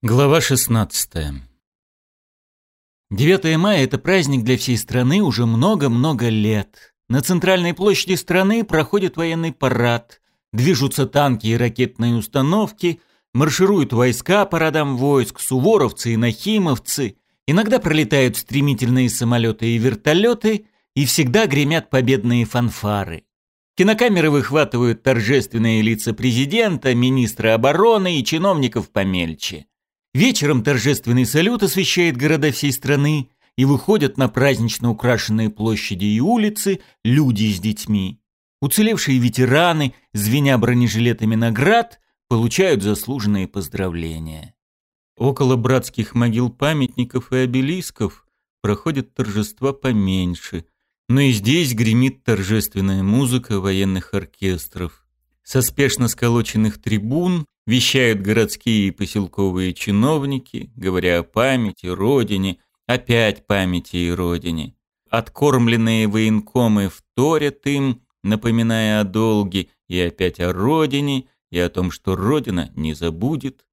Глава 16. 9 мая – это праздник для всей страны уже много-много лет. На центральной площади страны проходит военный парад, движутся танки и ракетные установки, маршируют войска по войск, суворовцы и нахимовцы, иногда пролетают стремительные самолеты и вертолеты, и всегда гремят победные фанфары. Кинокамеры выхватывают торжественные лица президента, министра обороны и чиновников помельче. Вечером торжественный салют освещает города всей страны, и выходят на празднично украшенные площади и улицы люди с детьми. Уцелевшие ветераны, звеня бронежилетами наград, получают заслуженные поздравления. Около братских могил памятников и обелисков проходят торжества поменьше, но и здесь гремит торжественная музыка военных оркестров. Со спешно сколоченных трибун вещают городские и поселковые чиновники, говоря о памяти, родине, опять памяти и родине. Откормленные военкомы вторят им, напоминая о долге и опять о родине, и о том, что родина не забудет.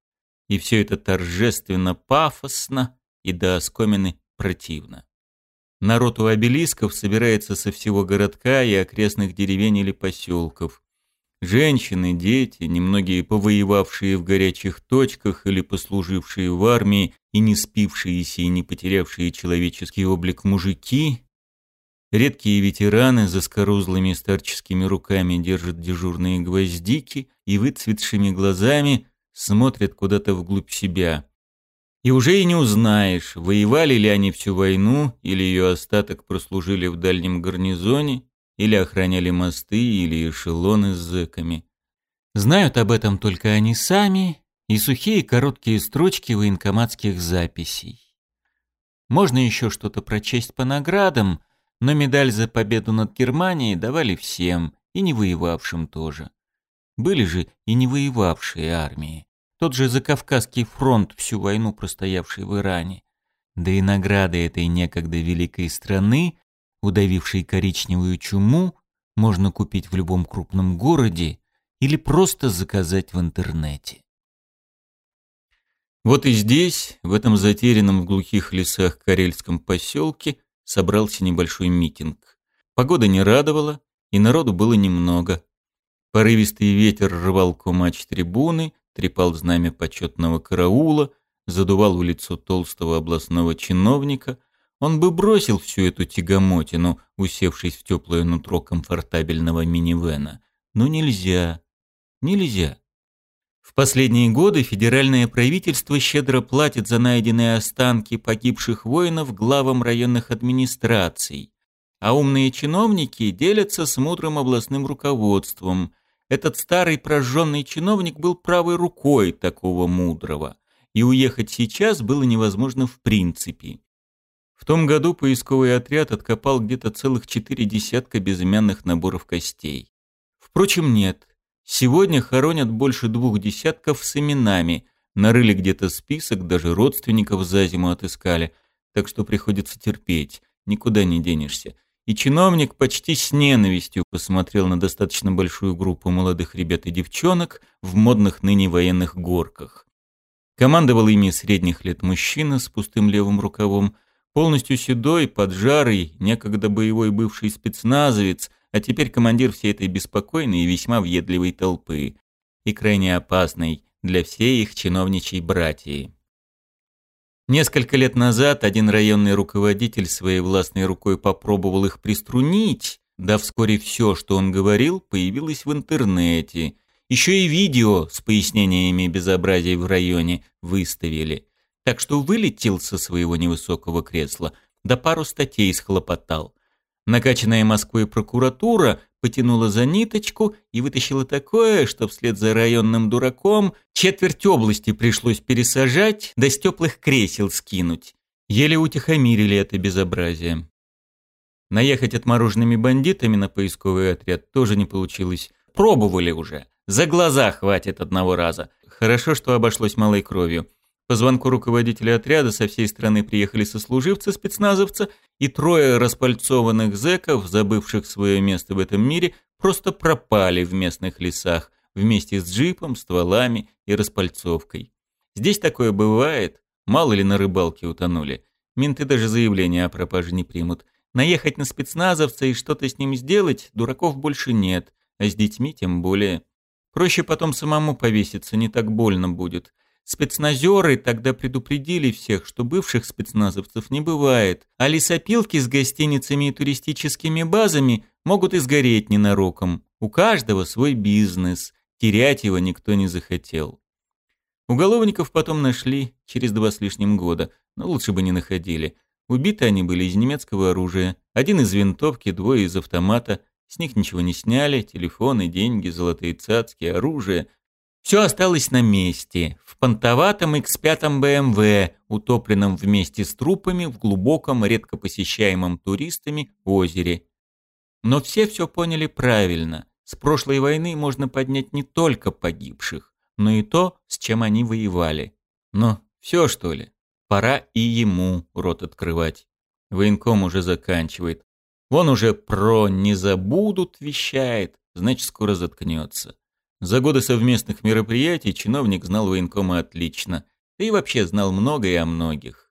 И все это торжественно пафосно и до оскомины противно. Народ у обелисков собирается со всего городка и окрестных деревень или поселков – Женщины, дети, немногие повоевавшие в горячих точках или послужившие в армии и не спившиеся и не потерявшие человеческий облик мужики, редкие ветераны за скорузлыми старческими руками держат дежурные гвоздики и выцветшими глазами смотрят куда-то вглубь себя. И уже и не узнаешь, воевали ли они всю войну или ее остаток прослужили в дальнем гарнизоне, или охраняли мосты, или эшелоны с зэками. Знают об этом только они сами и сухие короткие строчки военкоматских записей. Можно еще что-то прочесть по наградам, но медаль за победу над Германией давали всем, и не воевавшим тоже. Были же и не воевавшие армии. Тот же Закавказский фронт, всю войну простоявший в Иране. Да и награды этой некогда великой страны удавивший коричневую чуму, можно купить в любом крупном городе или просто заказать в интернете. Вот и здесь, в этом затерянном в глухих лесах карельском поселке, собрался небольшой митинг. Погода не радовала, и народу было немного. Порывистый ветер рвал кумач трибуны, трепал знамя почетного караула, задувал в лицо толстого областного чиновника, он бы бросил всю эту тягомотину, усевшись в теплое нутро комфортабельного минивэна. Но нельзя. Нельзя. В последние годы федеральное правительство щедро платит за найденные останки погибших воинов главам районных администраций, а умные чиновники делятся с мудрым областным руководством. Этот старый прожженный чиновник был правой рукой такого мудрого, и уехать сейчас было невозможно в принципе. В том году поисковый отряд откопал где-то целых четыре десятка безымянных наборов костей. Впрочем, нет. Сегодня хоронят больше двух десятков с именами. Нарыли где-то список, даже родственников за зиму отыскали. Так что приходится терпеть, никуда не денешься. И чиновник почти с ненавистью посмотрел на достаточно большую группу молодых ребят и девчонок в модных ныне военных горках. Командовал ими средних лет мужчина с пустым левым рукавом, Полностью седой, поджарый, некогда боевой бывший спецназовец, а теперь командир всей этой беспокойной и весьма въедливой толпы. И крайне опасной для всей их чиновничьей братьи. Несколько лет назад один районный руководитель своей властной рукой попробовал их приструнить, да вскоре все, что он говорил, появилось в интернете. Еще и видео с пояснениями безобразий в районе выставили так что вылетел со своего невысокого кресла, да пару статей схлопотал. Накачанная Москвой прокуратура потянула за ниточку и вытащила такое, что вслед за районным дураком четверть области пришлось пересажать, да с теплых кресел скинуть. Еле утихомирили это безобразие. Наехать отмороженными бандитами на поисковый отряд тоже не получилось. Пробовали уже. За глаза хватит одного раза. Хорошо, что обошлось малой кровью. По звонку руководителя отряда со всей страны приехали сослуживцы спецназовца, и трое распальцованных зэков, забывших свое место в этом мире, просто пропали в местных лесах вместе с джипом, стволами и распальцовкой. Здесь такое бывает, мало ли на рыбалке утонули. Менты даже заявление о пропаже не примут. Наехать на спецназовца и что-то с ним сделать дураков больше нет, а с детьми тем более. Проще потом самому повеситься, не так больно будет. Спецназеры тогда предупредили всех, что бывших спецназовцев не бывает, а лесопилки с гостиницами и туристическими базами могут и сгореть ненароком. У каждого свой бизнес, терять его никто не захотел. Уголовников потом нашли через два с лишним года, но лучше бы не находили. Убиты они были из немецкого оружия, один из винтовки, двое из автомата. С них ничего не сняли, телефоны, деньги, золотые цацки, оружие, все осталось на месте, в понтоватом X5 BMW, утопленном вместе с трупами в глубоком, редко посещаемом туристами озере. Но все все поняли правильно. С прошлой войны можно поднять не только погибших, но и то, с чем они воевали. Но все, что ли? Пора и ему рот открывать. Военком уже заканчивает. Вон уже про «не забудут» вещает, значит, скоро заткнется. За годы совместных мероприятий чиновник знал военкома отлично, да и вообще знал многое о многих.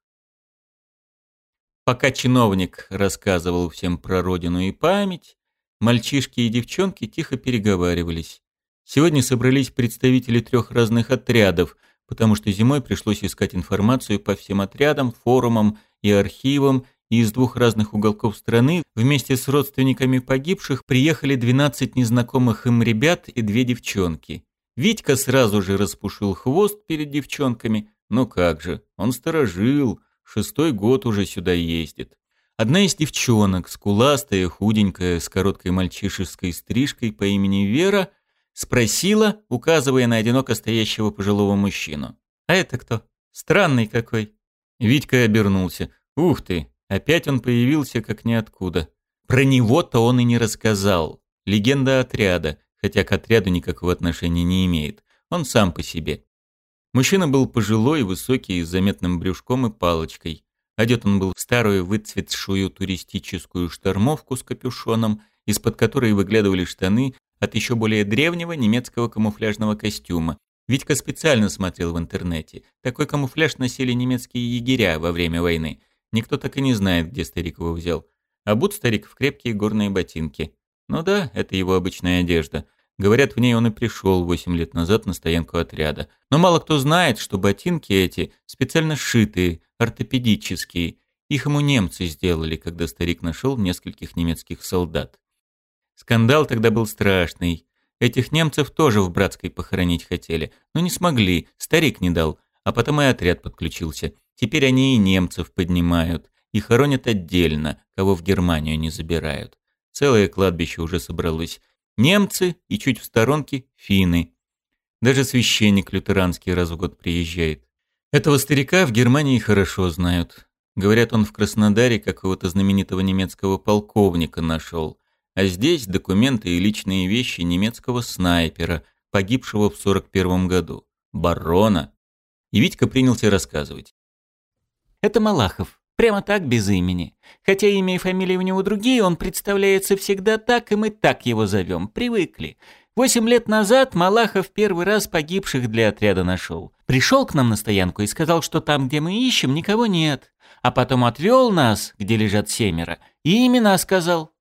Пока чиновник рассказывал всем про родину и память, мальчишки и девчонки тихо переговаривались. Сегодня собрались представители трех разных отрядов, потому что зимой пришлось искать информацию по всем отрядам, форумам и архивам, из двух разных уголков страны вместе с родственниками погибших приехали 12 незнакомых им ребят и две девчонки. Витька сразу же распушил хвост перед девчонками. но как же, он сторожил, шестой год уже сюда ездит. Одна из девчонок, скуластая, худенькая, с короткой мальчишеской стрижкой по имени Вера, спросила, указывая на одиноко стоящего пожилого мужчину. «А это кто? Странный какой». Витька обернулся. «Ух ты, Опять он появился как ниоткуда. Про него-то он и не рассказал. Легенда отряда, хотя к отряду никакого отношения не имеет. Он сам по себе. Мужчина был пожилой, высокий, с заметным брюшком и палочкой. Одет он был в старую выцветшую туристическую штормовку с капюшоном, из-под которой выглядывали штаны от еще более древнего немецкого камуфляжного костюма. Витька специально смотрел в интернете. Такой камуфляж носили немецкие егеря во время войны – Никто так и не знает, где старик его взял. А бут старик в крепкие горные ботинки. Ну да, это его обычная одежда. Говорят, в ней он и пришел 8 лет назад на стоянку отряда. Но мало кто знает, что ботинки эти специально сшитые, ортопедические. Их ему немцы сделали, когда старик нашел нескольких немецких солдат. Скандал тогда был страшный. Этих немцев тоже в Братской похоронить хотели, но не смогли, старик не дал, а потом и отряд подключился. Теперь они и немцев поднимают, и хоронят отдельно, кого в Германию не забирают. Целое кладбище уже собралось. Немцы и чуть в сторонке финны. Даже священник лютеранский раз в год приезжает. Этого старика в Германии хорошо знают. Говорят, он в Краснодаре какого-то знаменитого немецкого полковника нашел. А здесь документы и личные вещи немецкого снайпера, погибшего в 41 году. Барона. И Витька принялся рассказывать. Это Малахов. Прямо так, без имени. Хотя имя и фамилия у него другие, он представляется всегда так, и мы так его зовем. Привыкли. Восемь лет назад Малахов первый раз погибших для отряда нашел. Пришел к нам на стоянку и сказал, что там, где мы ищем, никого нет. А потом отвел нас, где лежат семеро, и имена сказал.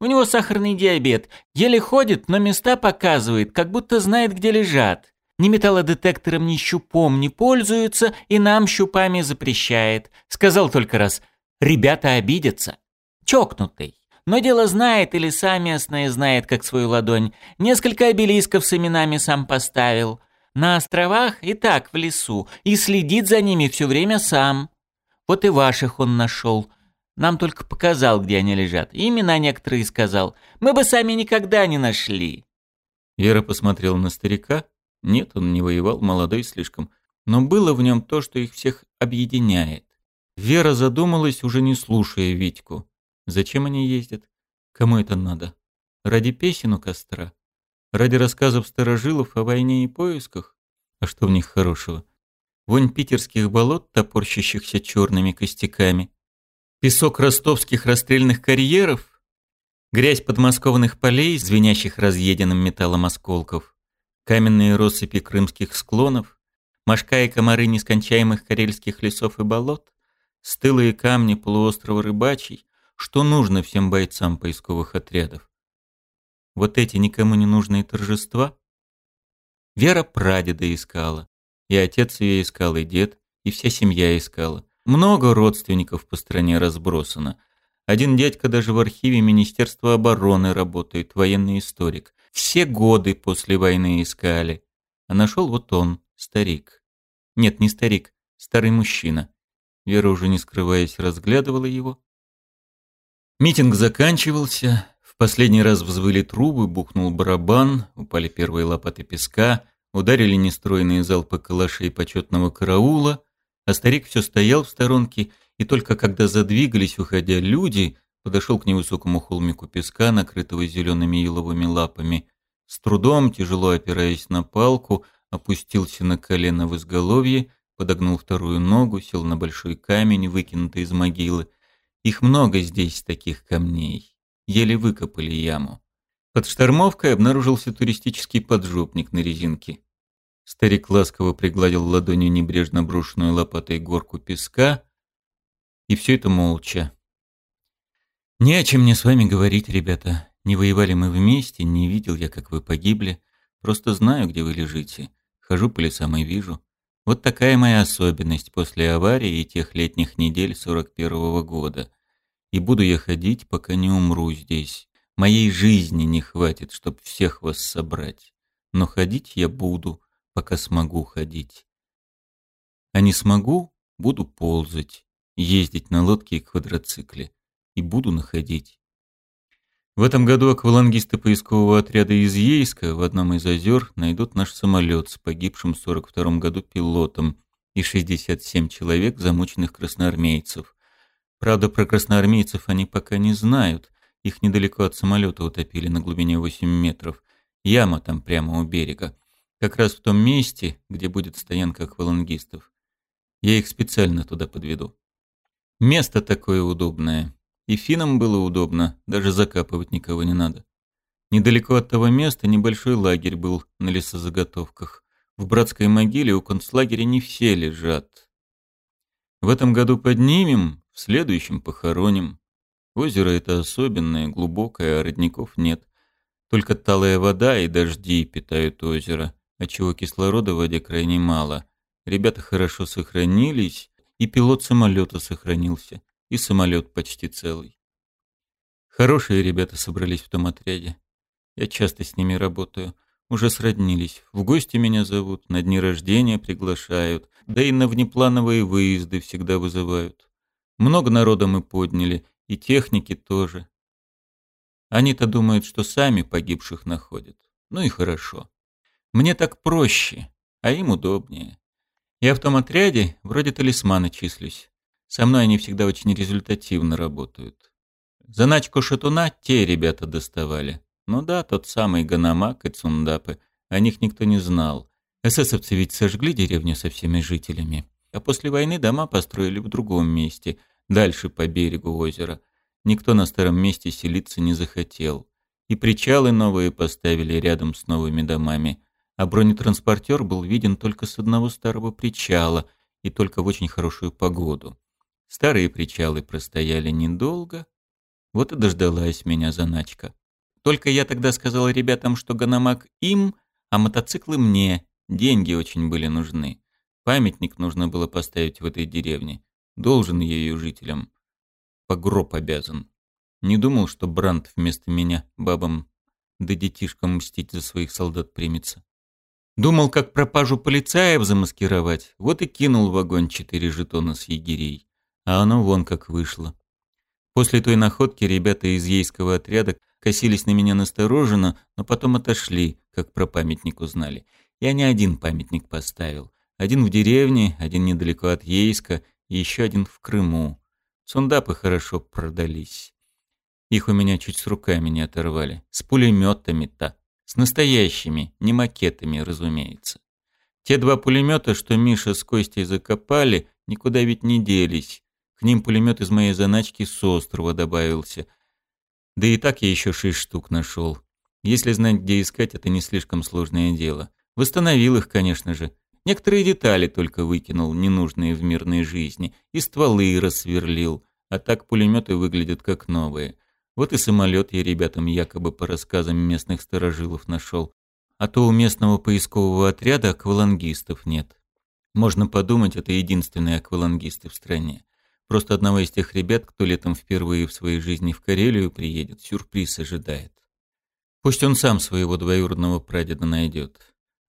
У него сахарный диабет. Еле ходит, но места показывает, как будто знает, где лежат. Ни металлодетектором, ни щупом не пользуются и нам щупами запрещает. Сказал только раз, ребята обидятся. Чокнутый. Но дело знает или леса местная знает, как свою ладонь. Несколько обелисков с именами сам поставил. На островах и так в лесу. И следит за ними все время сам. Вот и ваших он нашел. Нам только показал, где они лежат. Имена некоторые сказал. Мы бы сами никогда не нашли. Вера посмотрела на старика, нет, он не воевал, молодой слишком. Но было в нем то, что их всех объединяет. Вера задумалась, уже не слушая Витьку. Зачем они ездят? Кому это надо? Ради песен у костра? Ради рассказов старожилов о войне и поисках? А что в них хорошего? Вонь питерских болот, топорщащихся черными костяками. Песок ростовских расстрельных карьеров? Грязь подмосковных полей, звенящих разъеденным металлом осколков каменные россыпи крымских склонов, мошка и комары нескончаемых карельских лесов и болот, стылые камни полуострова Рыбачий, что нужно всем бойцам поисковых отрядов. Вот эти никому не нужные торжества? Вера прадеда искала, и отец ее искал, и дед, и вся семья искала. Много родственников по стране разбросано. Один дядька даже в архиве Министерства обороны работает, военный историк все годы после войны искали. А нашел вот он, старик. Нет, не старик, старый мужчина. Вера уже не скрываясь разглядывала его. Митинг заканчивался. В последний раз взвыли трубы, бухнул барабан, упали первые лопаты песка, ударили нестроенные залпы калашей почетного караула, а старик все стоял в сторонке, и только когда задвигались, уходя люди, подошел к невысокому холмику песка, накрытого зелеными еловыми лапами. С трудом, тяжело опираясь на палку, опустился на колено в изголовье, подогнул вторую ногу, сел на большой камень, выкинутый из могилы. Их много здесь, таких камней. Еле выкопали яму. Под штормовкой обнаружился туристический поджопник на резинке. Старик ласково пригладил ладонью небрежно брошенную лопатой горку песка, и все это молча. «Не о чем мне с вами говорить, ребята. Не воевали мы вместе, не видел я, как вы погибли. Просто знаю, где вы лежите. Хожу по лесам и вижу. Вот такая моя особенность после аварии и тех летних недель сорок первого года. И буду я ходить, пока не умру здесь. Моей жизни не хватит, чтобы всех вас собрать. Но ходить я буду, пока смогу ходить. А не смогу, буду ползать, ездить на лодке и квадроцикле и буду находить. В этом году аквалангисты поискового отряда из Ейска в одном из озер найдут наш самолет с погибшим в 42 году пилотом и 67 человек замученных красноармейцев. Правда, про красноармейцев они пока не знают. Их недалеко от самолета утопили на глубине 8 метров. Яма там прямо у берега. Как раз в том месте, где будет стоянка аквалангистов. Я их специально туда подведу. Место такое удобное. И финам было удобно, даже закапывать никого не надо. Недалеко от того места небольшой лагерь был на лесозаготовках. В братской могиле у концлагеря не все лежат. В этом году поднимем, в следующем похороним. Озеро это особенное, глубокое, а родников нет. Только талая вода и дожди питают озеро, отчего кислорода в воде крайне мало. Ребята хорошо сохранились, и пилот самолета сохранился и самолет почти целый. Хорошие ребята собрались в том отряде. Я часто с ними работаю. Уже сроднились. В гости меня зовут, на дни рождения приглашают, да и на внеплановые выезды всегда вызывают. Много народа мы подняли, и техники тоже. Они-то думают, что сами погибших находят. Ну и хорошо. Мне так проще, а им удобнее. Я в том отряде вроде талисмана числюсь. Со мной они всегда очень результативно работают. Заначку шатуна те ребята доставали. Ну да, тот самый Ганамак и Цундапы. О них никто не знал. Эсэсовцы ведь сожгли деревню со всеми жителями. А после войны дома построили в другом месте, дальше по берегу озера. Никто на старом месте селиться не захотел. И причалы новые поставили рядом с новыми домами. А бронетранспортер был виден только с одного старого причала и только в очень хорошую погоду. Старые причалы простояли недолго. Вот и дождалась меня заначка. Только я тогда сказал ребятам, что гономак им, а мотоциклы мне. Деньги очень были нужны. Памятник нужно было поставить в этой деревне. Должен ее жителям. Погроб обязан. Не думал, что Бранд вместо меня бабам да детишкам мстить за своих солдат примется. Думал, как пропажу полицаев замаскировать, вот и кинул в огонь четыре жетона с егерей а оно вон как вышло. После той находки ребята из ейского отряда косились на меня настороженно, но потом отошли, как про памятник узнали. Я не один памятник поставил. Один в деревне, один недалеко от Ейска и еще один в Крыму. Сундапы хорошо продались. Их у меня чуть с руками не оторвали. С пулеметами-то. С настоящими, не макетами, разумеется. Те два пулемета, что Миша с Костей закопали, никуда ведь не делись. К ним пулемет из моей заначки с острова добавился. Да и так я еще шесть штук нашел. Если знать, где искать, это не слишком сложное дело. Восстановил их, конечно же. Некоторые детали только выкинул, ненужные в мирной жизни, и стволы рассверлил. А так пулеметы выглядят как новые. Вот и самолет я ребятам якобы по рассказам местных сторожилов нашел. А то у местного поискового отряда аквалангистов нет. Можно подумать, это единственные аквалангисты в стране. Просто одного из тех ребят, кто летом впервые в своей жизни в Карелию приедет, сюрприз ожидает. Пусть он сам своего двоюродного прадеда найдет.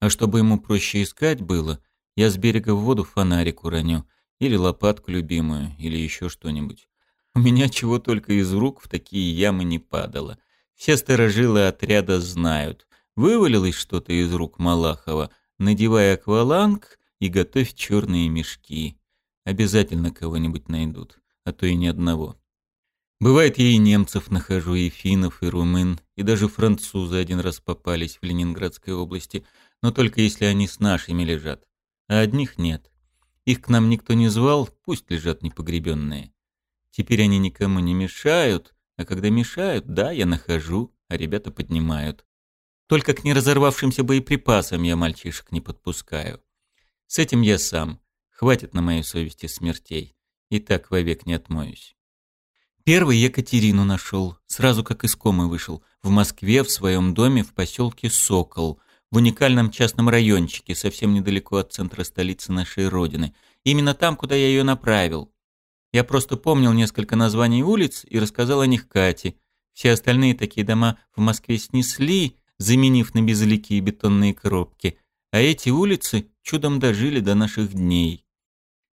А чтобы ему проще искать было, я с берега в воду фонарик уроню, или лопатку любимую, или еще что-нибудь. У меня чего только из рук в такие ямы не падало. Все сторожилы отряда знают. Вывалилось что-то из рук Малахова, надевая акваланг и готовь черные мешки. Обязательно кого-нибудь найдут, а то и ни одного. Бывает, я и немцев нахожу, и финнов, и румын, и даже французы один раз попались в Ленинградской области, но только если они с нашими лежат. А одних нет. Их к нам никто не звал, пусть лежат непогребенные. Теперь они никому не мешают, а когда мешают, да, я нахожу, а ребята поднимают. Только к неразорвавшимся боеприпасам я мальчишек не подпускаю. С этим я сам. Хватит на моей совести смертей. И так вовек не отмоюсь. Первый Екатерину нашел, сразу как из комы вышел, в Москве, в своем доме в поселке Сокол, в уникальном частном райончике, совсем недалеко от центра столицы нашей родины. Именно там, куда я ее направил. Я просто помнил несколько названий улиц и рассказал о них Кате. Все остальные такие дома в Москве снесли, заменив на безликие бетонные коробки, а эти улицы чудом дожили до наших дней.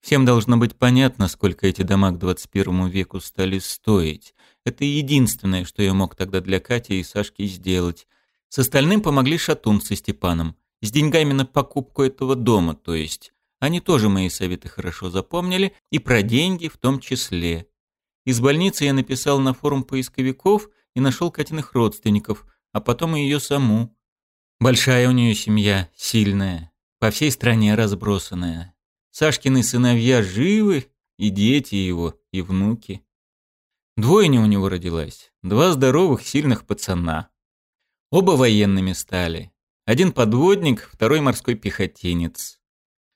Всем должно быть понятно, сколько эти дома к 21 веку стали стоить. Это единственное, что я мог тогда для Кати и Сашки сделать. С остальным помогли Шатун со Степаном. С деньгами на покупку этого дома, то есть. Они тоже мои советы хорошо запомнили, и про деньги в том числе. Из больницы я написал на форум поисковиков и нашел Катиных родственников, а потом и ее саму. Большая у нее семья, сильная, по всей стране разбросанная. Сашкины сыновья живы, и дети его, и внуки. Двойня у него родилась, два здоровых, сильных пацана. Оба военными стали. Один подводник, второй морской пехотинец.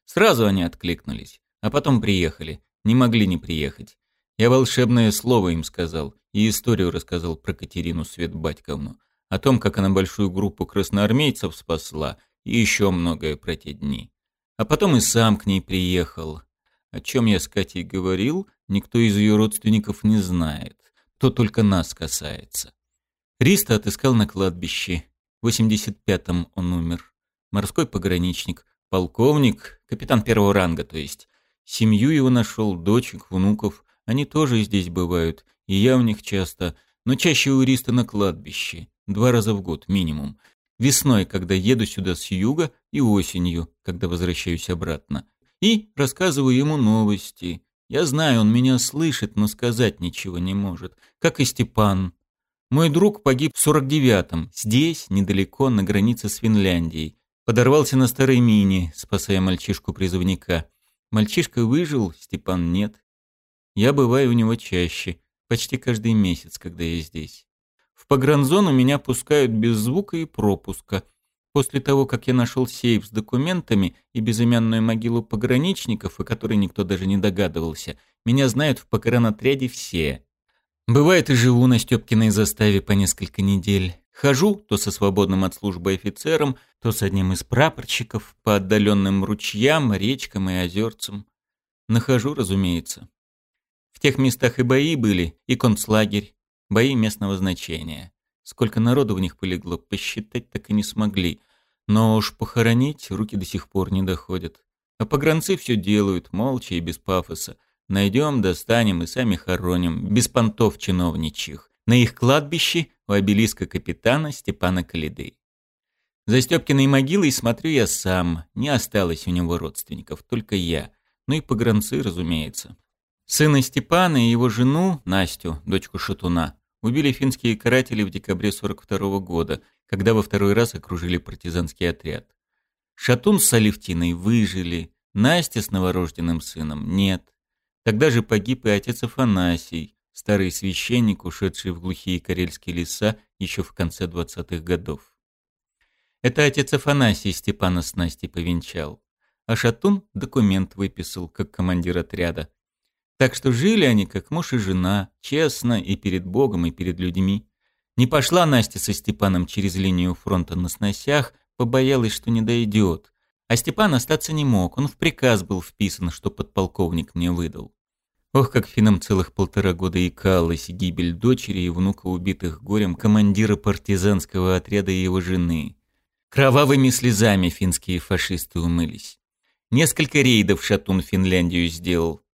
Сразу они откликнулись, а потом приехали. Не могли не приехать. Я волшебное слово им сказал и историю рассказал про Катерину Светбатьковну, о том, как она большую группу красноармейцев спасла, и еще многое про те дни а потом и сам к ней приехал. О чем я с Катей говорил, никто из ее родственников не знает. То только нас касается. Риста отыскал на кладбище. В 85-м он умер. Морской пограничник, полковник, капитан первого ранга, то есть. Семью его нашел, дочек, внуков. Они тоже здесь бывают, и я у них часто, но чаще у Риста на кладбище. Два раза в год, минимум весной, когда еду сюда с юга, и осенью, когда возвращаюсь обратно. И рассказываю ему новости. Я знаю, он меня слышит, но сказать ничего не может. Как и Степан. Мой друг погиб в 49-м, здесь, недалеко, на границе с Финляндией. Подорвался на старой мине, спасая мальчишку-призывника. Мальчишка выжил, Степан нет. Я бываю у него чаще, почти каждый месяц, когда я здесь. В погранзону меня пускают без звука и пропуска. После того, как я нашел сейф с документами и безымянную могилу пограничников, о которой никто даже не догадывался, меня знают в погранотряде все. Бывает и живу на Стёпкиной заставе по несколько недель. Хожу то со свободным от службы офицером, то с одним из прапорщиков по отдаленным ручьям, речкам и озерцам. Нахожу, разумеется. В тех местах и бои были, и концлагерь бои местного значения. Сколько народу в них полегло, посчитать так и не смогли. Но уж похоронить руки до сих пор не доходят. А погранцы все делают, молча и без пафоса. Найдем, достанем и сами хороним, без понтов чиновничьих. На их кладбище у обелиска капитана Степана Калиды. За Степкиной могилой смотрю я сам. Не осталось у него родственников, только я. Ну и погранцы, разумеется. Сына Степана и его жену, Настю, дочку Шатуна, убили финские каратели в декабре 1942 года, когда во второй раз окружили партизанский отряд. Шатун с Алевтиной выжили, Настя с новорожденным сыном нет. Тогда же погиб и отец Афанасий, старый священник, ушедший в глухие карельские леса еще в конце 20-х годов. Это отец Афанасий Степана с Настей повенчал, а Шатун документ выписал, как командир отряда, так что жили они как муж и жена, честно и перед Богом, и перед людьми. Не пошла Настя со Степаном через линию фронта на сносях, побоялась, что не дойдет. А Степан остаться не мог, он в приказ был вписан, что подполковник мне выдал. Ох, как финам целых полтора года икалась гибель дочери и внука убитых горем командира партизанского отряда и его жены. Кровавыми слезами финские фашисты умылись. Несколько рейдов Шатун Финляндию сделал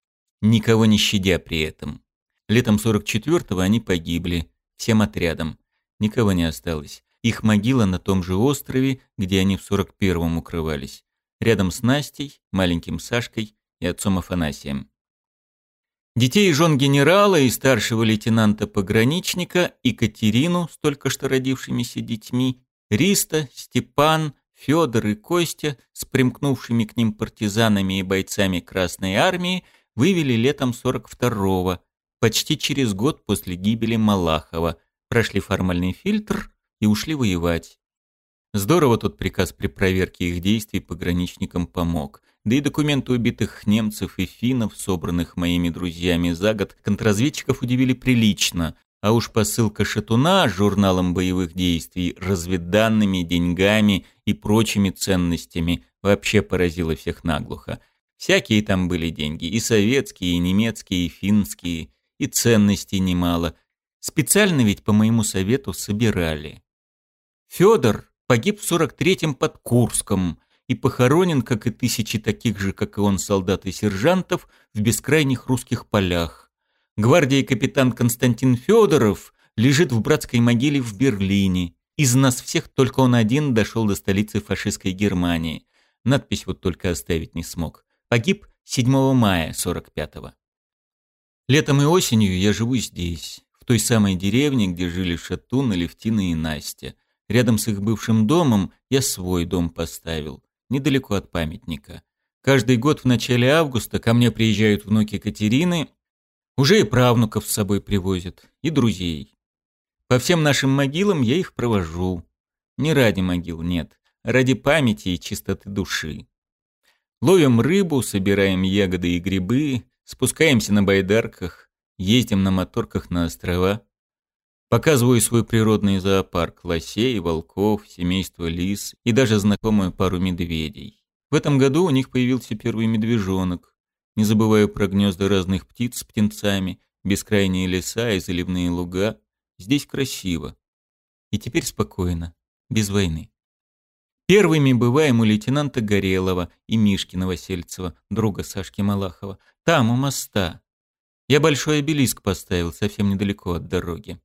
никого не щадя при этом. Летом 44-го они погибли, всем отрядом. Никого не осталось. Их могила на том же острове, где они в 41-м укрывались. Рядом с Настей, маленьким Сашкой и отцом Афанасием. Детей и жен генерала и старшего лейтенанта-пограничника, Екатерину с только что родившимися детьми, Риста, Степан, Федор и Костя с примкнувшими к ним партизанами и бойцами Красной Армии – вывели летом 42-го, почти через год после гибели Малахова, прошли формальный фильтр и ушли воевать. Здорово тот приказ при проверке их действий пограничникам помог. Да и документы убитых немцев и финнов, собранных моими друзьями за год, контрразведчиков удивили прилично. А уж посылка Шатуна с журналом боевых действий, разведданными, деньгами и прочими ценностями вообще поразила всех наглухо. Всякие там были деньги, и советские, и немецкие, и финские, и ценностей немало. Специально ведь по моему совету собирали. Федор погиб в 43-м под Курском и похоронен, как и тысячи таких же, как и он, солдат и сержантов, в бескрайних русских полях. Гвардии капитан Константин Федоров лежит в братской могиле в Берлине. Из нас всех только он один дошел до столицы фашистской Германии. Надпись вот только оставить не смог. Погиб 7 мая 45-го. Летом и осенью я живу здесь, в той самой деревне, где жили Шатун, Левтина и Настя. Рядом с их бывшим домом я свой дом поставил, недалеко от памятника. Каждый год в начале августа ко мне приезжают внуки Катерины, уже и правнуков с собой привозят, и друзей. По всем нашим могилам я их провожу. Не ради могил, нет, а ради памяти и чистоты души. Ловим рыбу, собираем ягоды и грибы, спускаемся на байдарках, ездим на моторках на острова. Показываю свой природный зоопарк лосей, волков, семейство лис и даже знакомую пару медведей. В этом году у них появился первый медвежонок. Не забываю про гнезда разных птиц с птенцами, бескрайние леса и заливные луга. Здесь красиво. И теперь спокойно, без войны. Первыми бываем у лейтенанта Горелова и Мишкина Васильцева друга Сашки Малахова. Там, у моста. Я большой обелиск поставил совсем недалеко от дороги.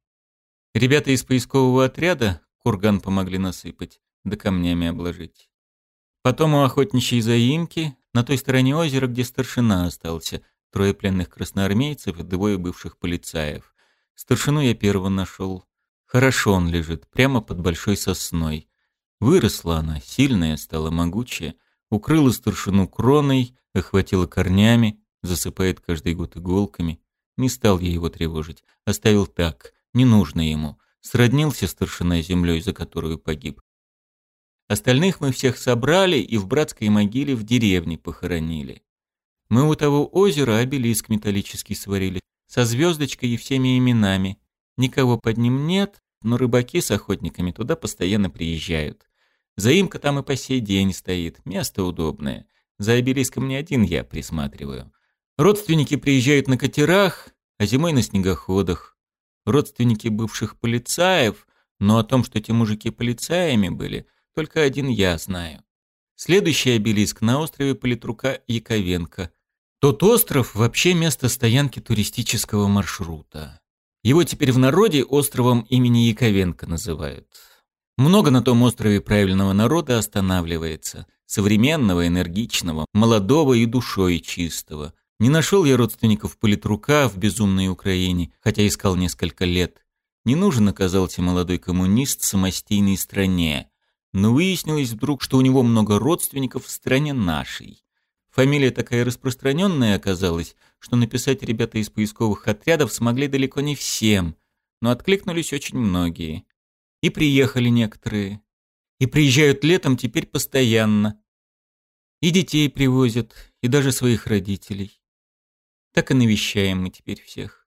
Ребята из поискового отряда курган помогли насыпать, да камнями обложить. Потом у охотничьей заимки, на той стороне озера, где старшина остался, трое пленных красноармейцев и двое бывших полицаев. Старшину я первого нашел. Хорошо он лежит, прямо под большой сосной. Выросла она, сильная, стала могучая, укрыла старшину кроной, охватила корнями, засыпает каждый год иголками. Не стал я его тревожить, оставил так, не нужно ему. Сроднился старшина землей, за которую погиб. Остальных мы всех собрали и в братской могиле в деревне похоронили. Мы у того озера обелиск металлический сварили, со звездочкой и всеми именами. Никого под ним нет, но рыбаки с охотниками туда постоянно приезжают. Заимка там и по сей день стоит, место удобное. За обелиском не один я присматриваю. Родственники приезжают на катерах, а зимой на снегоходах. Родственники бывших полицаев, но о том, что те мужики полицаями были, только один я знаю. Следующий обелиск на острове Политрука Яковенко. Тот остров вообще место стоянки туристического маршрута. Его теперь в народе островом имени Яковенко называют. Много на том острове правильного народа останавливается. Современного, энергичного, молодого и душой чистого. Не нашел я родственников политрука в безумной Украине, хотя искал несколько лет. Не нужен оказался молодой коммунист самостийной стране. Но выяснилось вдруг, что у него много родственников в стране нашей. Фамилия такая распространенная оказалась, что написать ребята из поисковых отрядов смогли далеко не всем, но откликнулись очень многие. И приехали некоторые. И приезжают летом теперь постоянно. И детей привозят, и даже своих родителей. Так и навещаем мы теперь всех.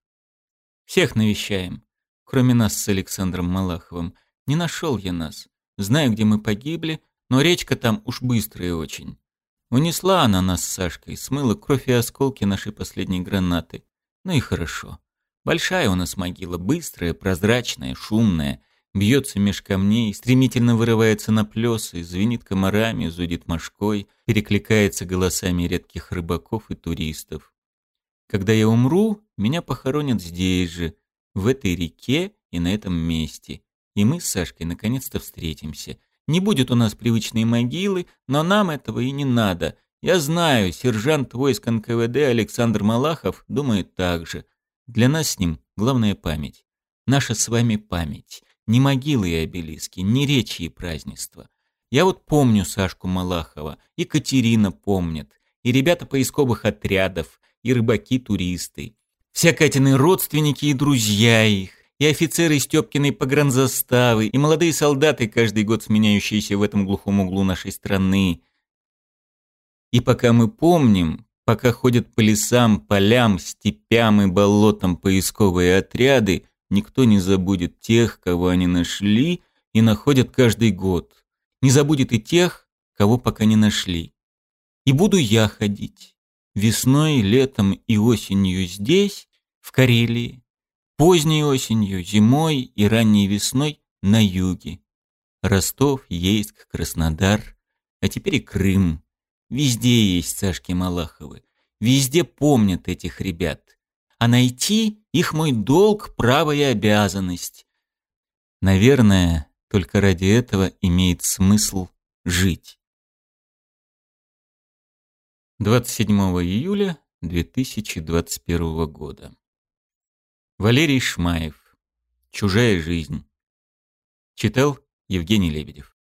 Всех навещаем, кроме нас с Александром Малаховым. Не нашел я нас. Знаю, где мы погибли, но речка там уж быстрая очень. Унесла она нас с Сашкой, смыла кровь и осколки нашей последней гранаты. Ну и хорошо. Большая у нас могила, быстрая, прозрачная, шумная, бьется меж камней, стремительно вырывается на плесы, звенит комарами, зудит мошкой, перекликается голосами редких рыбаков и туристов. Когда я умру, меня похоронят здесь же, в этой реке и на этом месте. И мы с Сашкой наконец-то встретимся — не будет у нас привычной могилы, но нам этого и не надо. Я знаю, сержант войск НКВД Александр Малахов думает так же. Для нас с ним главная память. Наша с вами память. Не могилы и обелиски, не речи и празднества. Я вот помню Сашку Малахова, и Катерина помнит, и ребята поисковых отрядов, и рыбаки-туристы. Все Катины родственники и друзья их, и офицеры Степкиной погранзаставы, и молодые солдаты, каждый год сменяющиеся в этом глухом углу нашей страны. И пока мы помним, пока ходят по лесам, полям, степям и болотам поисковые отряды, никто не забудет тех, кого они нашли и находят каждый год. Не забудет и тех, кого пока не нашли. И буду я ходить весной, летом и осенью здесь, в Карелии, поздней осенью, зимой и ранней весной на юге. Ростов, Ейск, Краснодар, а теперь и Крым. Везде есть Сашки Малаховы, везде помнят этих ребят. А найти их мой долг, право и обязанность. Наверное, только ради этого имеет смысл жить. 27 июля 2021 года. Валерий Шмаев. «Чужая жизнь». Читал Евгений Лебедев.